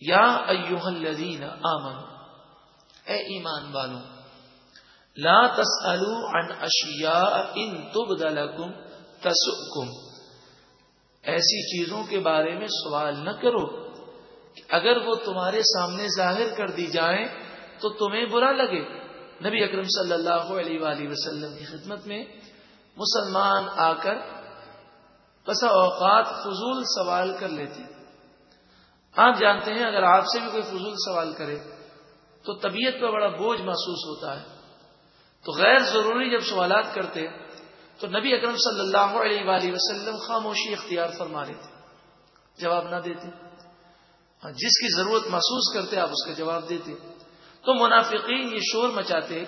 یا ایوہ الذین آمن اے ایمان والوں لا تسألو عن اشیاء ان تبد لکم تسؤکم۔ ایسی چیزوں کے بارے میں سوال نہ کرو کہ اگر وہ تمہارے سامنے ظاہر کر دی جائیں تو تمہیں برا لگے۔ نبی اکرم صلی اللہ علیہ وآلہ وسلم کی خدمت میں مسلمان آ کر بسا اوقات فضول سوال کر لیتے۔ آپ جانتے ہیں اگر آپ سے بھی کوئی فضول سوال کرے تو طبیعت پہ بڑا بوجھ محسوس ہوتا ہے۔ تو غیر ضروری جب سوالات کرتے تو نبی اکرم صلی اللہ علیہ وآلہ وسلم خاموشی اختیار فرما لیتے، جواب نہ دیتے۔ ہاں، جس کی ضرورت محسوس کرتے آپ اس کا جواب دیتے۔ تو منافقین یہ شور مچاتے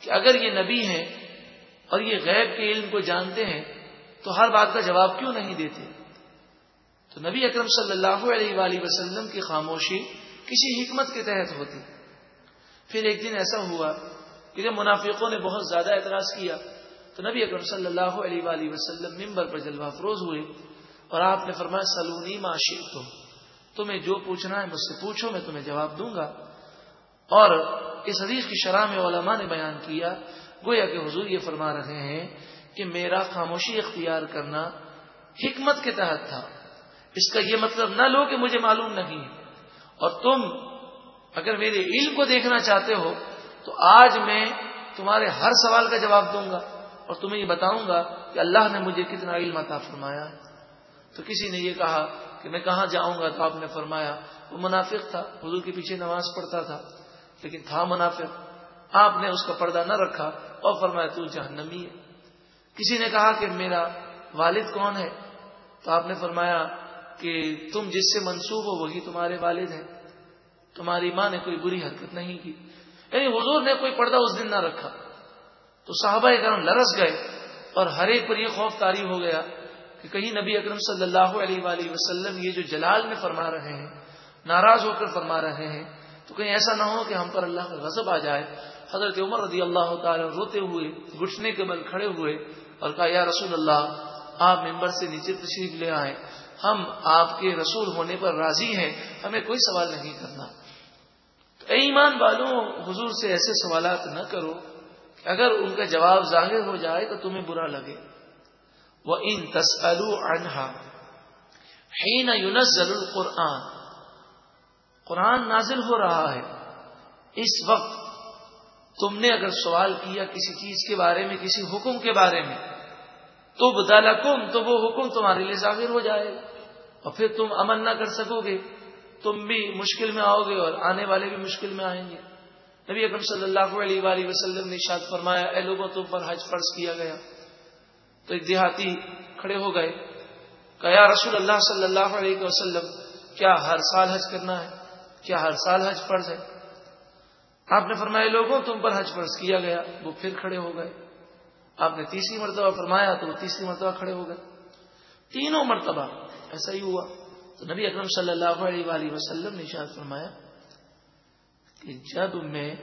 کہ اگر یہ نبی ہیں اور یہ غیب کے علم کو جانتے ہیں تو ہر بات کا جواب کیوں نہیں دیتے؟ تو نبی اکرم صلی اللہ علیہ وآلہ وسلم کی خاموشی کسی حکمت کے تحت ہوتی۔ پھر ایک دن ایسا ہوا کہ جب منافقوں نے بہت زیادہ اعتراض کیا، تو نبی اکرم صلی اللہ علیہ وآلہ وسلم ممبر پر جلوہ افروز ہوئے اور آپ نے فرمایا، سلونی معاشی تم تمہیں جو پوچھنا ہے مجھ سے پوچھو، میں تمہیں جواب دوں گا۔ اور اس حدیث کی شرح میں علماء نے بیان کیا، گویا کہ حضور یہ فرما رہے ہیں کہ میرا خاموشی اختیار کرنا حکمت کے تحت تھا۔ اس کا یہ مطلب نہ لو کہ مجھے معلوم نہیں اور تم اگر میرے علم کو دیکھنا چاہتے ہو، تو آج میں تمہارے ہر سوال کا جواب دوں گا اور تمہیں یہ بتاؤں گا کہ اللہ نے مجھے کتنا علم عطا فرمایا۔ تو کسی نے یہ کہا کہ میں کہاں جاؤں گا تو آپ نے فرمایا، وہ منافق تھا، حضور کے پیچھے نماز پڑھتا تھا، لیکن تھا منافق۔ آپ نے اس کا پردہ نہ رکھا اور فرمایا، تو جہنمی ہے۔ کسی نے کہا کہ میرا والد کون ہے؟ تو آپ نے فرمایا کہ تم جس سے منسوب ہو وہی تمہارے والد ہیں۔ تمہاری ماں نے کوئی بری حرکت نہیں کی۔ یعنی حضور نے کوئی پردہ اس دن نہ رکھا۔ تو صحابہ کرم لرس گئے اور ہر ایک پر یہ خوف تاری ہو گیا کہ کہیں نبی اکرم صلی اللہ علیہ وآلہ وسلم یہ جو جلال میں فرما رہے ہیں، ناراض ہو کر فرما رہے ہیں، تو کہیں ایسا نہ ہو کہ ہم پر اللہ کا غضب آ جائے۔ حضرت عمر رضی اللہ تعالی روتے ہوئے، گھٹنے کے بل کھڑے ہوئے اور کہا، یا رسول اللہ، آپ ممبر سے نیچے تشریف لے آئے ہم آپ کے رسول ہونے پر راضی ہیں، ہمیں کوئی سوال نہیں کرنا۔ تو ایمان والوں، حضور سے ایسے سوالات نہ کرو۔ اگر ان کا جواب ظاہر ہو جائے تو تمہیں برا لگے۔ وہ ان تسلو انہا ہین یونزل القرآن۔ قرآن نازل ہو رہا ہے۔ اس وقت تم نے اگر سوال کیا کسی چیز کے بارے میں، کسی حکم کے بارے میں تو بدالکم تو وہ حکم تمہارے لیے ظاہر ہو جائے گا۔ اور پھر تم امن نہ کر سکو گے، تم بھی مشکل میں آؤ گے اور آنے والے بھی مشکل میں آئیں گے۔ نبی اکرم صلی اللہ علیہ وآلہ وسلم نے شاد فرمایا، اے لوگوں، تم پر حج فرض کیا گیا۔ تو ایک دیہاتی کھڑے ہو گئے کہ یا رسول اللہ صلی اللہ علیہ وسلم، کیا ہر سال حج کرنا ہے؟ کیا ہر سال حج فرض ہے؟ آپ نے فرمایا لوگوں، تم پر حج فرض کیا گیا۔ وہ پھر کھڑے ہو گئے۔ آپ نے تیسری مرتبہ فرمایا تو وہ تیسری مرتبہ کھڑے ہو گئے۔ تینوں مرتبہ ایسا ہی ہوا۔ تو نبی اکرم صلی اللہ علیہ وآلہ وسلم نے شاید فرمایا کہ جب میں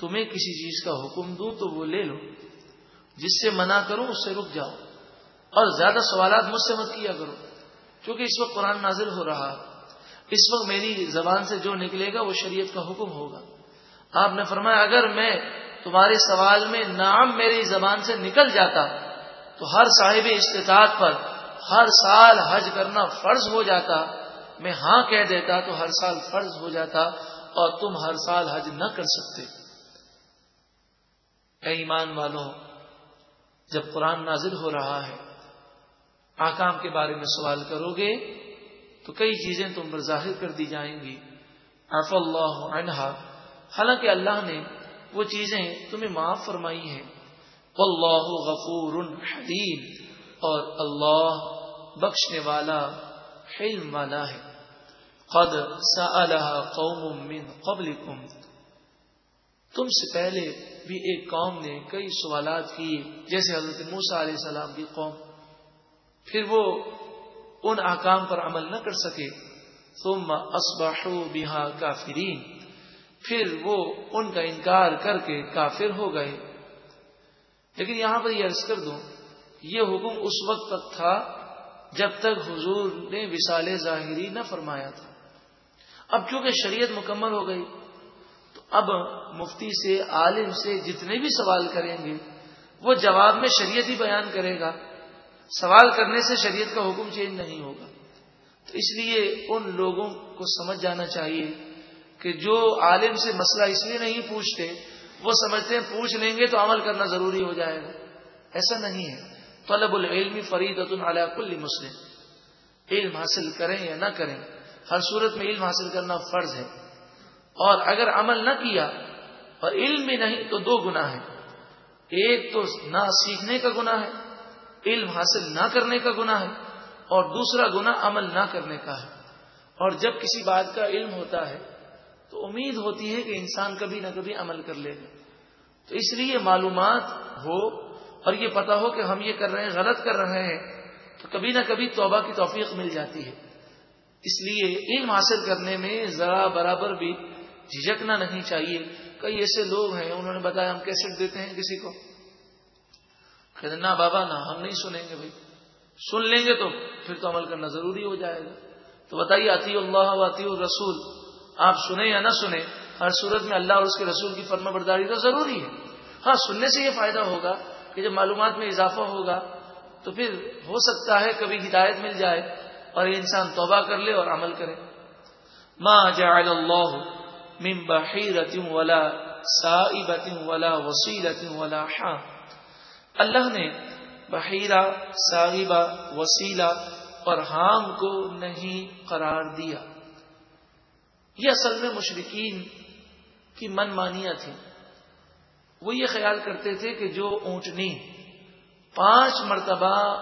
تمہیں کسی چیز کا حکم دوں تو وہ لے لو۔ جس سے منع کروں اس سے رک جاؤ۔ اور زیادہ سوالات مجھ سے مت کیا کرو۔ کیونکہ اس وقت قرآن نازل ہو رہا۔ اس وقت میری زبان سے جو نکلے گا وہ شریعت کا حکم ہوگا۔ آپ نے فرمایا، اگر میں تمہارے سوال میں نام میری زبان سے نکل جاتا تو ہر صاحب استطاعت پر ہر سال حج کرنا فرض ہو جاتا میں ہاں کہہ دیتا تو ہر سال فرض ہو جاتا اور تم ہر سال حج نہ کر سکتے۔ اے ایمان والوں جب قرآن نازل ہو رہا ہے، آکام کے بارے میں سوال کرو گے تو کئی چیزیں تم پر ظاہر کر دی جائیں گی۔ آف اللہ عنہا۔ حالانکہ اللہ نے وہ چیزیں تمہیں معاف فرمائی ہیں۔ اللہ غفور حلیم۔ اور اللہ بخشنے والا حلم والا ہے۔ قد سألها قوم من قبلكم تم سے پہلے بھی ایک قوم نے کئی سوالات کیے، جیسے حضرت موسا علیہ السلام کی قوم۔ پھر وہ ان احکام پر عمل نہ کر سکے۔ ثم اصبحوا بها کافرین۔ پھر وہ ان کا انکار کر کے کافر ہو گئے۔ لیکن یہاں پر یہ عرض کر دوں، یہ حکم اس وقت تک تھا جب تک حضور نے وسال ظاہری نہ فرمایا تھا۔ اب چونکہ شریعت مکمل ہو گئی، تو اب مفتی سے، عالم سے جتنے بھی سوال کریں گے، وہ جواب میں شریعت ہی بیان کرے گا۔ سوال کرنے سے شریعت کا حکم چینج نہیں ہوگا۔ تو اس لیے ان لوگوں کو سمجھ جانا چاہیے کہ جو عالم سے مسئلہ اس لیے نہیں پوچھتے، وہ سمجھتے ہیں پوچھ لیں گے تو عمل کرنا ضروری ہو جائے گا۔ ایسا نہیں ہے۔ طلب العلم فرید علی کل مسلم۔ علم حاصل کریں یا نہ کریں، ہر صورت میں علم حاصل کرنا فرض ہے۔ اور اگر عمل نہ کیا اور علم بھی نہیں تو دو گنا ہے ایک تو نہ سیکھنے کا گنا ہے، علم حاصل نہ کرنے کا گنا ہے، اور دوسرا گنا عمل نہ کرنے کا ہے۔ اور جب کسی بات کا علم ہوتا ہے تو امید ہوتی ہے کہ انسان کبھی نہ کبھی عمل کر لے گا۔ تو اس لیے معلومات ہو اور یہ پتا ہو کہ ہم یہ کر رہے ہیں، غلط کر رہے ہیں، تو کبھی نہ کبھی توبہ کی توفیق مل جاتی ہے۔ اس لیے علم حاصل کرنے میں ذرا برابر بھی جھجکنا نہیں چاہیے۔ کئی ایسے لوگ ہیں، انہوں نے بتایا ہم کیسے دیتے ہیں کسی کو۔ کہتے نہ بابا، نہ، ہم نہیں سنیں گے بھائی۔ سن لیں گے تو پھر تو عمل کرنا ضروری ہو جائے گا۔ تو بتائیے آتی اللہ آتی رسول آپ سنیں یا نہ سنیں، ہر صورت میں اللہ اور اس کے رسول کی فرما برداری تو ضروری ہے۔ ہاں سننے سے یہ فائدہ ہوگا کہ جب معلومات میں اضافہ ہوگا تو پھر ہو سکتا ہے کبھی ہدایت مل جائے اور یہ انسان توبہ کر لے اور عمل کرے۔ ما جعل اللہ من بحیرت ولا سائبت ولا وسیلت ولا حام۔ اللہ نے بحیرہ، سائبہ وسیلہ اور حام کو نہیں قرار دیا۔ یہ اصل میں مشرقین کی من مانیاں تھیں۔ وہ یہ خیال کرتے تھے کہ جو اونٹنی پانچ مرتبہ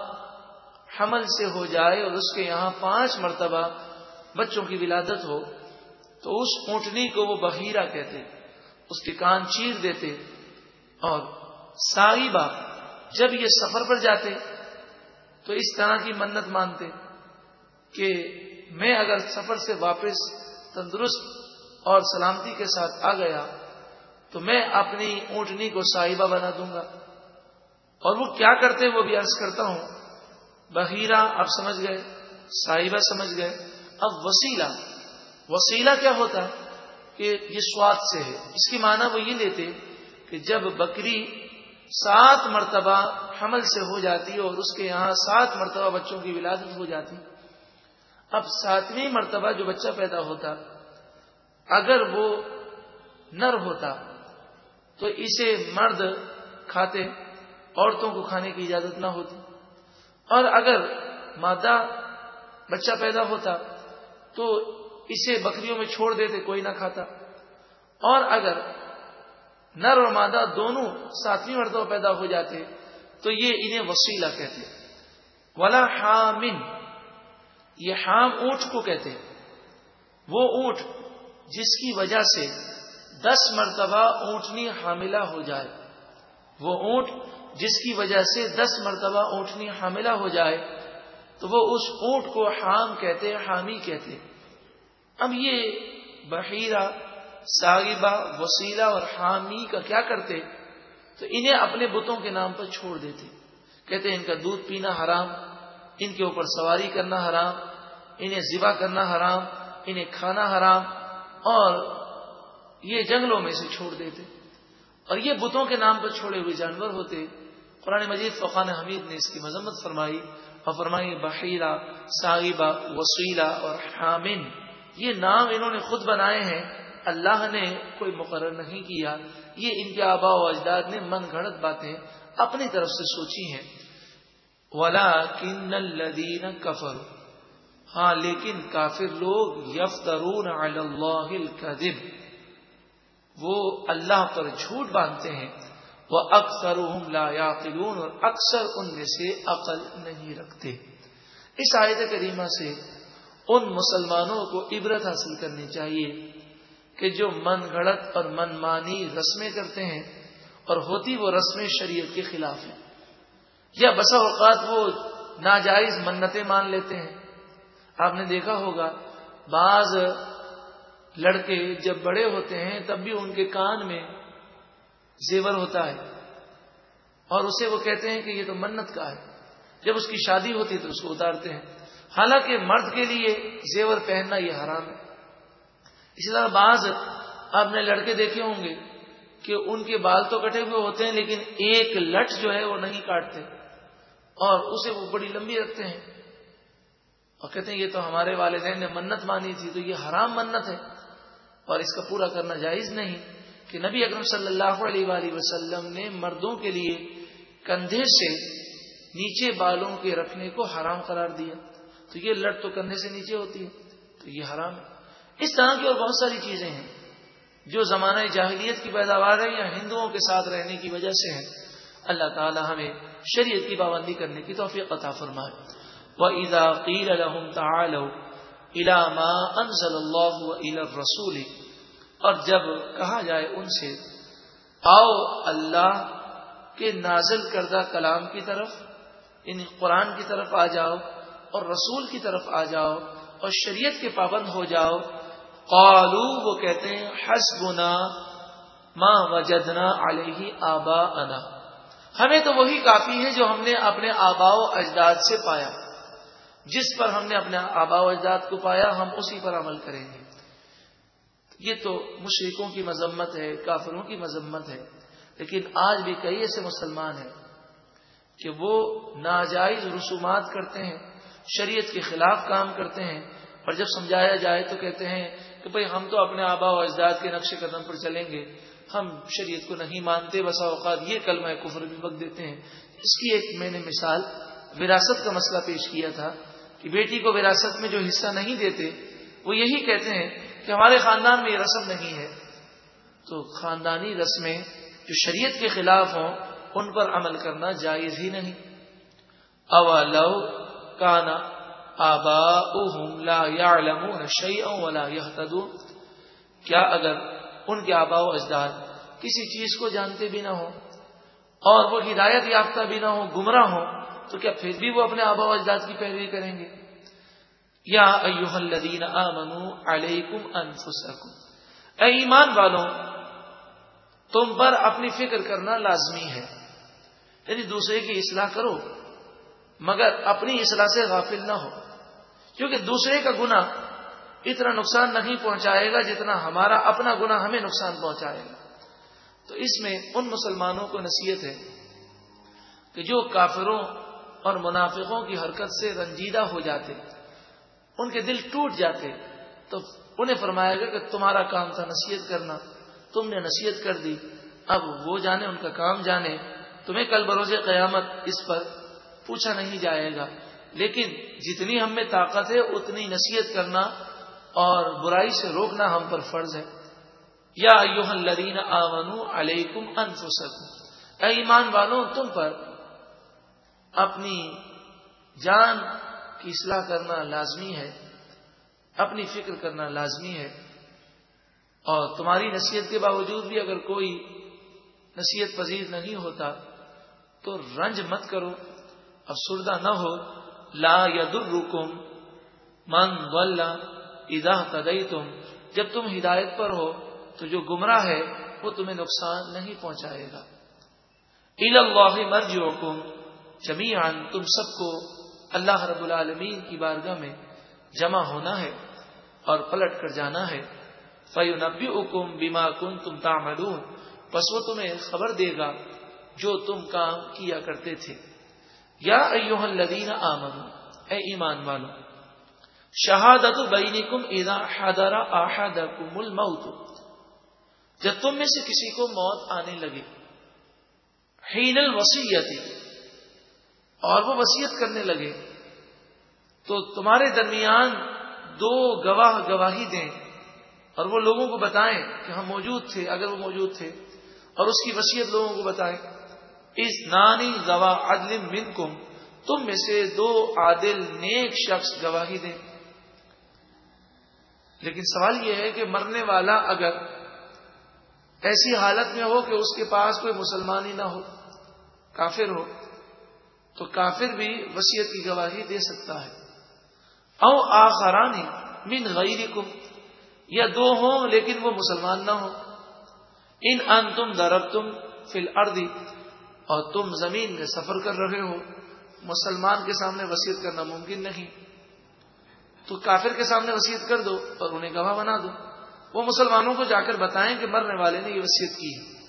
حمل سے ہو جائے اور اس کے یہاں پانچ مرتبہ بچوں کی ولادت ہو، تو اس اونٹنی کو وہ بحیرہ کہتے، اس کے کان چیر دیتے۔ اور سائبہ جب یہ سفر پر جاتے تو اس طرح کی منت مانتے کہ میں اگر سفر سے واپس تندرست اور سلامتی کے ساتھ آ گیا تو میں اپنی اونٹنی کو صاحبہ بنا دوں گا۔ اور وہ کیا کرتے وہ بھی عرض کرتا ہوں۔ بحیرہ اب سمجھ گئے، صاحبہ سمجھ گئے۔ اب وسیلہ وسیلہ کیا ہوتا ہے کہ یہ سواد سے ہے۔ اس کی معنی وہ یہ لیتے کہ جب بکری سات مرتبہ حمل سے ہو جاتی اور اس کے یہاں سات مرتبہ بچوں کی ولادت ہو جاتی اب ساتویں مرتبہ جو بچہ پیدا ہوتا، اگر وہ نر ہوتا، تو اسے مرد کھاتے، عورتوں کو کھانے کی اجازت نہ ہوتی۔ اور اگر مادہ بچہ پیدا ہوتا، تو اسے بکریوں میں چھوڑ دیتے، کوئی نہ کھاتا۔ اور اگر نر اور مادہ دونوں ساتویں مرتبہ پیدا ہو جاتے، تو یہ انہیں وسیلہ کہتے ولا حامن یہ حام اونٹ کو کہتے ہیں۔ وہ اونٹ جس کی وجہ سے دس مرتبہ اونٹنی حاملہ ہو جائے۔ وہ اونٹ جس کی وجہ سے دس مرتبہ اونٹنی حاملہ ہو جائے، تو وہ اس اونٹ کو حام کہتے حامی کہتے اب یہ بحیرہ، ساغبہ، وسیلہ اور حامی کا کیا کرتے؟ تو انہیں اپنے بتوں کے نام پر چھوڑ دیتے۔ کہتے ان کا دودھ پینا حرام، ان کے اوپر سواری کرنا حرام انہیں ذبح کرنا حرام، انہیں کھانا حرام، اور یہ جنگلوں میں سے چھوڑ دیتے۔ اور یہ بتوں کے نام پر چھوڑے ہوئے جانور ہوتے۔ قرآن مجید فقان حمید نے اس کی مذمت فرمائی اور فرمائی، بحیرہ صاحبہ وسیلہ اور حامن۔ یہ نام انہوں نے خود بنائے ہیں۔ اللہ نے کوئی مقرر نہیں کیا۔ یہ ان کے آبا و اجداد نے من گھڑت باتیں اپنی طرف سے سوچی ہیں۔ ولا کن الدین کفر ہاں لیکن کافر لوگ یفترون علی اللہ الكذب وہ اللہ پر جھوٹ باندھتے ہیں وہ اکثر لا یاقلون، اور اکثر ان میں سے عقل نہیں رکھتے۔ اس آیت کریمہ سے ان مسلمانوں کو عبرت حاصل کرنی چاہیے کہ جو من گھڑت اور من مانی رسمیں کرتے ہیں، اور ہوتی وہ رسمیں شریعت کے خلاف ہیں۔ یا بسا اوقات وہ ناجائز منتیں مان لیتے ہیں۔ آپ نے دیکھا ہوگا، بعض لڑکے جب بڑے ہوتے ہیں تب بھی ان کے کان میں زیور ہوتا ہے۔ اور اسے وہ کہتے ہیں کہ یہ تو منت کا ہے۔ جب اس کی شادی ہوتی تو اس کو اتارتے ہیں۔ حالانکہ مرد کے لیے زیور پہننا یہ حرام ہے۔ اسی طرح بعض، آپ نے لڑکے دیکھے ہوں گے کہ ان کے بال تو کٹے ہوئے ہوتے ہیں لیکن ایک لٹ جو ہے وہ نہیں کاٹتے اور اسے وہ بڑی لمبی رکھتے ہیں۔ اور کہتے ہیں یہ تو ہمارے والدین نے منت مانی تھی، تو یہ حرام منت ہے۔ اور اس کا پورا کرنا جائز نہیں کہ نبی اکرم صلی اللہ علیہ وآلہ وسلم نے مردوں کے لیے کندھے سے نیچے بالوں کے رکھنے کو حرام قرار دیا۔ تو یہ لٹ تو کندھے سے نیچے ہوتی ہے، تو یہ حرام ہے۔ اس طرح کی اور بہت ساری چیزیں ہیں جو زمانہ جاہلیت کی پیداوار ہے یا ہندوؤں کے ساتھ رہنے کی وجہ سے ہے اللہ تعالی ہمیں شریعت کی پابندی کرنے کی توفیق عطا فرمائے۔ وَإِذَا قِيلَ لَهُمْ تَعَالَوْا إِلَى مَا أَنزَلَ اللَّهُ وَإِلَى الرَّسُولِ اور جب کہا جائے ان سے، آؤ اللہ کے نازل کردہ کلام کی طرف یعنی قرآن کی طرف آ جاؤ اور رسول کی طرف آ جاؤ اور شریعت کے پابند ہو جاؤ قالو وہ کہتے ہیں، حسبنا ما وجدنا علیہ آبا ہمیں تو وہی کافی ہے جو ہم نے اپنے آبا و اجداد سے پایا۔ جس پر ہم نے اپنے آبا و اجداد کو پایا، ہم اسی پر عمل کریں گے۔ یہ تو مشرقوں کی مذمت ہے، کافروں کی مذمت ہے، لیکن آج بھی کئی ایسے مسلمان ہیں کہ وہ ناجائز رسومات کرتے ہیں، شریعت کے خلاف کام کرتے ہیں، اور جب سمجھایا جائے تو کہتے ہیں کہ بھئی ہم تو اپنے آبا و اجداد کے نقش قدم پر چلیں گے، ہم شریعت کو نہیں مانتے، بسا اوقات یہ کلمہ کفر بھی وقت دیتے ہیں۔ اس کی ایک میں نے مثال، وراثت کا مسئلہ پیش کیا تھا۔ کہ بیٹی کو وراثت میں جو حصہ نہیں دیتے، وہ یہی کہتے ہیں کہ ہمارے خاندان میں یہ رسم نہیں ہے۔ تو خاندانی رسمیں جو شریعت کے خلاف ہوں، ان پر عمل کرنا جائز ہی نہیں۔ اوا لو کانا آبا لا يعلمون شيئا ولا يهتدون کیا اگر ان کے آبا و اجداد کسی چیز کو جانتے بھی نہ ہو اور وہ ہدایت یافتہ بھی نہ ہو گمراہ ہو تو کیا پھر بھی وہ اپنے آبا و اجداد کی پیروی کریں گے؟ یا ایوہ الذین آمنوا علیکم انفسکم۔ اے ایمان والوں، تم پر اپنی فکر کرنا لازمی ہے۔ یعنی دوسرے کی اصلاح کرو، مگر اپنی اصلاح سے غافل نہ ہو۔ کیونکہ دوسرے کا گنا اتنا نقصان نہیں پہنچائے گا جتنا ہمارا اپنا گنا ہمیں نقصان پہنچائے گا۔ تو اس میں ان مسلمانوں کو نصیحت ہے کہ جو کافروں اور منافقوں کی حرکت سے رنجیدہ ہو جاتے، ان کے دل ٹوٹ جاتے۔ تو انہیں فرمایا گیا کہ تمہارا کام تھا نصیحت کرنا، تم نے نصیحت کر دی، اب وہ جانے، ان کا کام جانے۔ تمہیں کل بروز قیامت اس پر پوچھا نہیں جائے گا۔ لیکن جتنی ہم میں طاقت ہے، اتنی نصیحت کرنا اور برائی سے روکنا ہم پر فرض ہے۔ یا الذین آمنو علیکم انفسکم۔ اے ایمان والوں تم پر اپنی جان کی اصلاح کرنا لازمی ہے، اپنی فکر کرنا لازمی ہے۔ اور تمہاری نصیحت کے باوجود بھی اگر کوئی نصیحت پذیر نہیں ہوتا تو رنج مت کرو، افسردہ نہ ہو۔ لا یدرکم من ولا اذا تدیتم جب تم ہدایت پر ہو تو جو گمراہ ہے وہ تمہیں نقصان نہیں پہنچائے گا۔ اللہ مرجعکم۔ جمیعا تم سب کو اللہ رب العالمین کی بارگاہ میں جمع ہونا ہے اور پلٹ کر جانا ہے۔ فَيُنَبِّئُكُمْ بِمَا كُنْتُمْ تَعْمَلُونَ۔ پس وہ تمہیں خبر دے گا جو تم کام کیا کرتے تھے۔ یا ایوہ الذین آمنوا، اے ایمان والو، شہادت بینکم اذا حضر احدکم الموت۔ جب تم میں سے کسی کو موت آنے لگے، حین الوسیعتی اور وہ وسیعت کرنے لگے، تو تمہارے درمیان دو گواہ گواہی دیں اور وہ لوگوں کو بتائیں کہ ہم موجود تھے، اگر وہ موجود تھے، اور اس کی وسیعت لوگوں کو بتائیں۔ اس نانی زوا عدل منکم، تم میں سے دو عادل نیک شخص گواہی دیں۔ لیکن سوال یہ ہے کہ مرنے والا اگر ایسی حالت میں ہو کہ اس کے پاس کوئی مسلمان ہی نہ ہو، کافر ہو تو کافر بھی وسیعت کی گواہی دے سکتا ہے۔ او آخرانی من غیرکم، یا دو ہوں لیکن وہ مسلمان نہ ہو ان ان تم درب تم فل اردی اور تم زمین میں سفر کر رہے ہو۔ مسلمان کے سامنے وسیعت کرنا ممکن نہیں۔ تو کافر کے سامنے وسیعت کر دو اور انہیں گواہ بنا دو۔ وہ مسلمانوں کو جا کر بتائیں کہ مرنے والے نے یہ وصیت کی ہے۔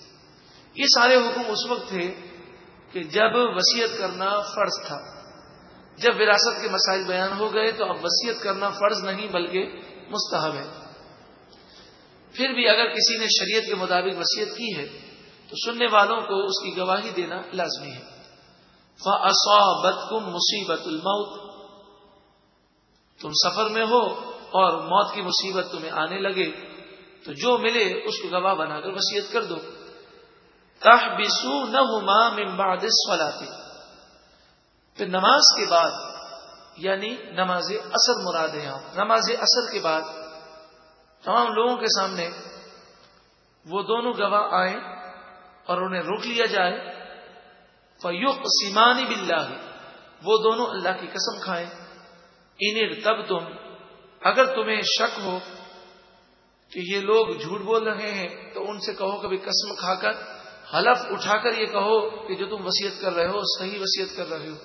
یہ سارے حکم اس وقت تھے کہ جب وسیعت کرنا فرض تھا، جب وراثت کے مسائل بیان ہو گئے تو اب وسیعت کرنا فرض نہیں بلکہ مستحب ہے۔ پھر بھی اگر کسی نے شریعت کے مطابق وسیعت کی ہے، تو سننے والوں کو اس کی گواہی دینا لازمی ہے۔ فصابت کم مصیبت الموت۔ تم سفر میں ہو اور موت کی مصیبت تمہیں آنے لگے، تو جو ملے اس کو گواہ بنا کر وسیعت کر دو۔ تہ بسو نہ بعد پھر نماز کے بعد یعنی نماز اثر مراد ہے یہاں، نماز اثر کے بعد تمام لوگوں کے سامنے وہ دونوں گواہ آئیں اور انہیں روک لیا جائے فیوق سیمانی بلّہ وہ دونوں اللہ کی قسم کھائیں انر تب تم اگر تمہیں شک ہو کہ یہ لوگ جھوٹ بول رہے ہیں تو ان سے کہو کبھی قسم کھا کر حلف اٹھا کر یہ کہو کہ جو تم وسیعت کر رہے ہو، صحیح وسیعت کر رہے ہو۔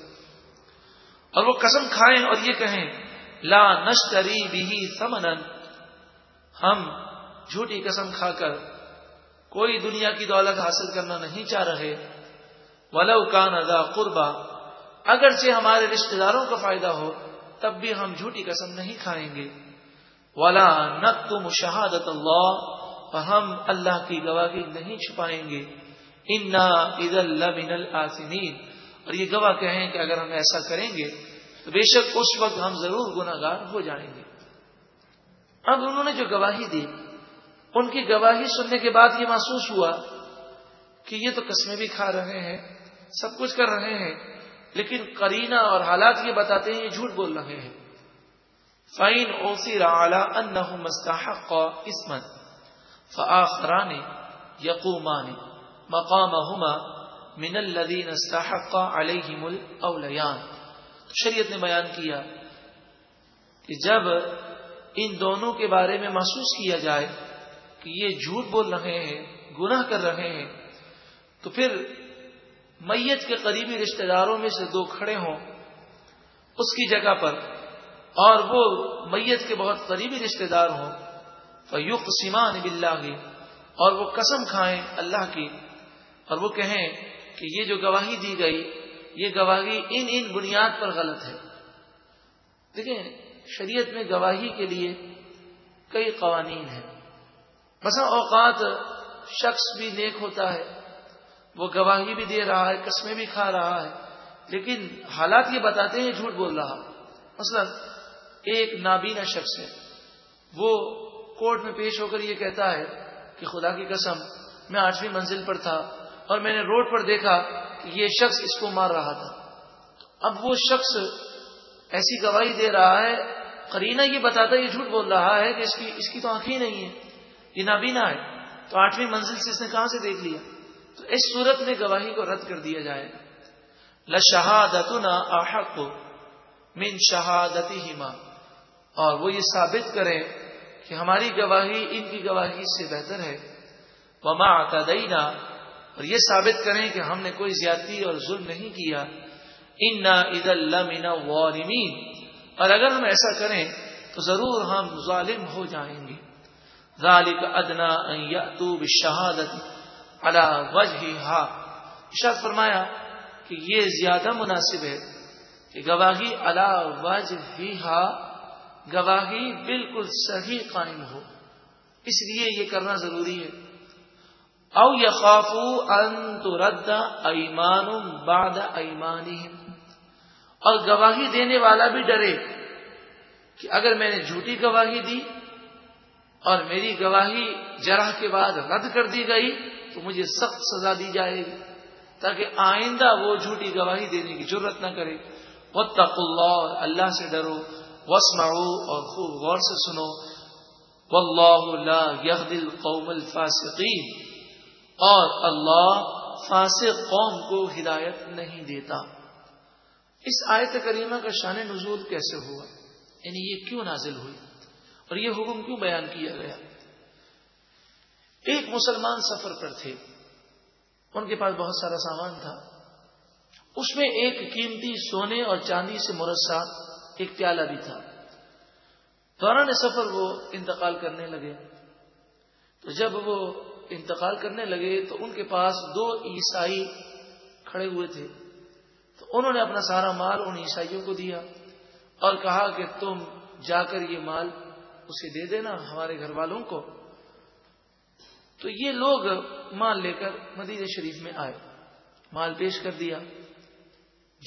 اور وہ قسم کھائیں اور یہ کہیں، لا نشتری بھی سمن ہم جھوٹی قسم کھا کر کوئی دنیا کی دولت حاصل کرنا نہیں چاہ رہے۔ ولو کان ادا قربا۔ اگرچہ ہمارے رشتے داروں کا فائدہ ہو، تب بھی ہم جھوٹی قسم نہیں کھائیں گے۔ ولا نت تم شہادت اللہ۔ اور ہم اللہ کی گواہی نہیں چھپائیں گے۔ انا عید اللہ بن السنین اور یہ گواہ کہیں کہ اگر ہم ایسا کریں گے تو بے شک اس وقت ہم ضرور گناگار ہو جائیں گے۔ اب انہوں نے جو گواہی دی، ان کی گواہی سننے کے بعد یہ محسوس ہوا کہ یہ تو قسمیں بھی کھا رہے ہیں، سب کچھ کر رہے ہیں، لیکن کرینہ اور حالات یہ بتاتے ہیں، یہ جھوٹ بول رہے ہیں۔ فائن اوسی رالا ان مستحق اسمت فآخران یقومان مقام من الدین استحق علیہم الاولیان شریعت نے بیان کیا کہ جب ان دونوں کے بارے میں محسوس کیا جائے کہ یہ جھوٹ بول رہے ہیں، گناہ کر رہے ہیں، تو پھر میت کے قریبی رشتہ داروں میں سے دو کھڑے ہوں اس کی جگہ پر اور وہ میت کے بہت قریبی رشتہ دار ہوں۔ فیوق سیمان بلّہ اور وہ قسم کھائیں اللہ کی۔ اور وہ کہیں کہ یہ جو گواہی دی گئی، یہ گواہی ان ان بنیاد پر غلط ہے۔ دیکھیں، شریعت میں گواہی کے لیے کئی قوانین ہیں۔ بسا اوقات شخص بھی نیک ہوتا ہے، وہ گواہی بھی دے رہا ہے، قسمیں بھی کھا رہا ہے، لیکن حالات یہ بتاتے ہیں، جھوٹ بول رہا۔ مثلا ایک نابینا شخص ہے، وہ کورٹ میں پیش ہو کر یہ کہتا ہے کہ خدا کی قسم، میں آٹھویں منزل پر تھا اور میں نے روڈ پر دیکھا کہ یہ شخص اس کو مار رہا تھا۔ اب وہ شخص ایسی گواہی دے رہا ہے کرینہ یہ بتاتا یہ جھوٹ بول رہا ہے کہ اس کی اس کی تو آنکھیں نہیں ہے یہ نابینا ہے۔ تو آٹھویں منزل سے اس نے کہاں سے دیکھ لیا؟ تو اس صورت میں گواہی کو رد کر دیا جائے گا۔ لشہادت احق من شہادتی ہی ماں اور وہ یہ ثابت کرے کہ ہماری گواہی ان کی گواہی سے بہتر ہے۔ وما تدینہ اور یہ ثابت کریں کہ ہم نے کوئی زیادتی اور ظلم نہیں کیا۔ ان عید اللہ وارمین اور اگر ہم ایسا کریں تو ضرور ہم ظالم ہو جائیں گے۔ ذالک ادنا تو شہادت اللہ وجہ ہا فرمایا کہ یہ زیادہ مناسب ہے کہ گواہی اللہ وجہ ہی ہا گواہی بالکل صحیح قائم ہو۔ اس لیے یہ کرنا ضروری ہے۔ او یخافو ان ترد ایمان بعد ایمانہم۔ اور گواہی دینے والا بھی ڈرے کہ اگر میں نے جھوٹی گواہی دی اور میری گواہی جرح کے بعد رد کر دی گئی تو مجھے سخت سزا دی جائے گی، تاکہ آئندہ وہ جھوٹی گواہی دینے کی ضرورت نہ کرے۔ وہ اللہ اللہ سے ڈرو وسمعو اور خوب غور سے سنو۔ واللہ لا يهدي القوم الفاسقین۔ اور اللہ فاسق قوم کو ہدایت نہیں دیتا۔ اس آیت کریمہ کا شان نزول کیسے ہوا؟ یعنی یہ کیوں نازل ہوئی؟ اور یہ حکم کیوں بیان کیا گیا؟ ایک مسلمان سفر پر تھے۔ ان کے پاس بہت سارا سامان تھا۔ اس میں ایک قیمتی سونے اور چاندی سے مرسا ایک پیالہ بھی تھا۔ دوران سفر وہ انتقال کرنے لگے۔ تو جب وہ انتقال کرنے لگے تو ان کے پاس دو عیسائی کھڑے ہوئے تھے۔ تو انہوں نے اپنا سارا مال ان عیسائیوں کو دیا اور کہا کہ تم جا کر یہ مال اسے دے دینا ہمارے گھر والوں کو۔ تو یہ لوگ مال لے کر مدینہ شریف میں آئے، مال پیش کر دیا۔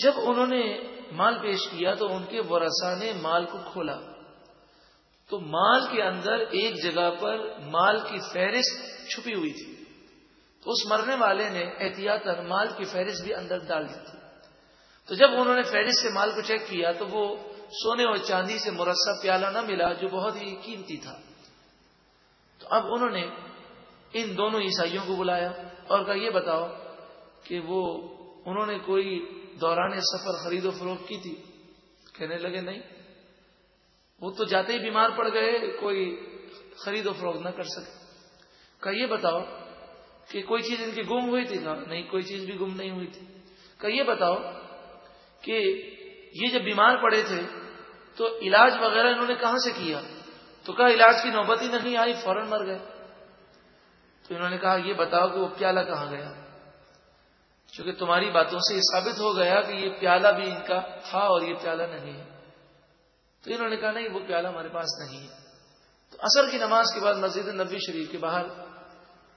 جب انہوں نے مال پیش کیا تو ان کے ورثا نے مال کو کھولا۔ تو مال کے اندر ایک جگہ پر مال کی فہرست چھپی ہوئی تھی۔ تو اس مرنے والے نے احتیاط مال کی فہرست بھی اندر ڈال دی تھی۔ تو جب انہوں نے فہرست سے مال کو چیک کیا تو وہ سونے اور چاندی سے مرسب پیالہ نہ ملا جو بہت ہی قیمتی تھا۔ تو اب انہوں نے ان دونوں عیسائیوں کو بلایا اور کہا، یہ بتاؤ کہ وہ، انہوں نے کوئی دوران سفر خرید و فروخت کی تھی؟ کہنے لگے، نہیں وہ تو جاتے ہی بیمار پڑ گئے، کوئی خرید و فروخت نہ کر سکے۔ کہ یہ بتاؤ کہ کوئی چیز ان کی گم ہوئی تھی؟ کہا، نہیں، کوئی چیز بھی گم نہیں ہوئی تھی۔ کہ یہ بتاؤ کہ یہ جب بیمار پڑے تھے تو علاج وغیرہ انہوں نے کہاں سے کیا؟ تو کہا، علاج کی نوبت ہی نہیں آئی، فوراً مر گئے۔ تو انہوں نے کہا، یہ بتاؤ کہ وہ پیالہ کہاں گیا؟ چونکہ تمہاری باتوں سے یہ ثابت ہو گیا کہ یہ پیالہ بھی ان کا تھا اور یہ پیالہ نہیں ہے۔ تو انہوں نے کہا، نہیں، وہ پیالہ ہمارے پاس نہیں ہے۔ تو اثر کی نماز کے بعد مسجد نبی شریف کے باہر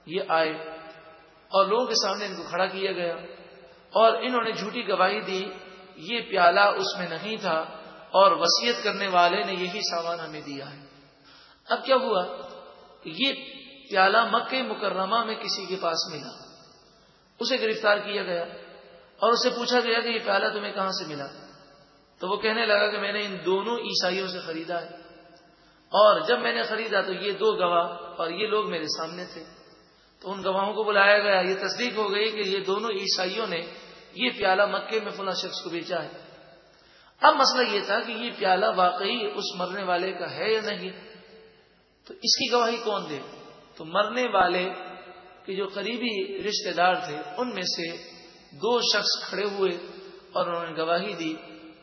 یہ آئے اور لوگوں کے سامنے ان کو کھڑا کیا گیا اور انہوں نے جھوٹی گواہی دی، یہ پیالہ اس میں نہیں تھا اور وسیعت کرنے والے نے یہی سامان ہمیں دیا ہے۔ اب کیا ہوا؟ یہ پیالہ مکہ مکرمہ میں کسی کے پاس ملا۔ اسے گرفتار کیا گیا اور اسے پوچھا گیا کہ یہ پیالہ تمہیں کہاں سے ملا؟ تو وہ کہنے لگا کہ میں نے ان دونوں عیسائیوں سے خریدا ہے۔ اور جب میں نے خریدا تو یہ دو گواہ اور یہ لوگ میرے سامنے تھے۔ تو ان گواہوں کو بلایا گیا۔ یہ تصدیق ہو گئی کہ یہ دونوں عیسائیوں نے یہ پیالہ مکے میں فلاں شخص کو بیچا ہے۔ اب مسئلہ یہ تھا کہ یہ پیالہ واقعی اس مرنے والے کا ہے یا نہیں؟ تو اس کی گواہی کون دے؟ تو مرنے والے کے جو قریبی رشتہ دار تھے، ان میں سے دو شخص کھڑے ہوئے اور انہوں نے گواہی دی۔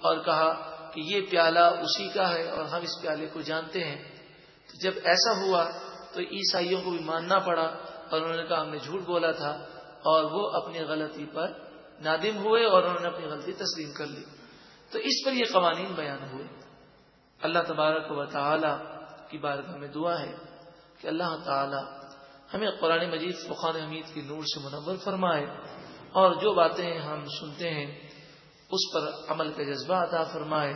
اور کہا کہ یہ پیالہ اسی کا ہے اور ہم اس پیالے کو جانتے ہیں۔ تو جب ایسا ہوا تو عیسائیوں کو بھی ماننا پڑا اور انہوں نے کہا، ہم نے جھوٹ بولا تھا اور وہ اپنی غلطی پر نادم ہوئے اور انہوں نے اپنی غلطی تسلیم کر لی۔ تو اس پر یہ قوانین بیان ہوئے۔ اللہ تبارک و تعالی کی بارگاہ میں دعا ہے کہ اللہ تعالی ہمیں قرآن مجید، فقان حمید کی نور سے منور فرمائے اور جو باتیں ہم سنتے ہیں اس پر عمل کا جذبہ عطا فرمائے۔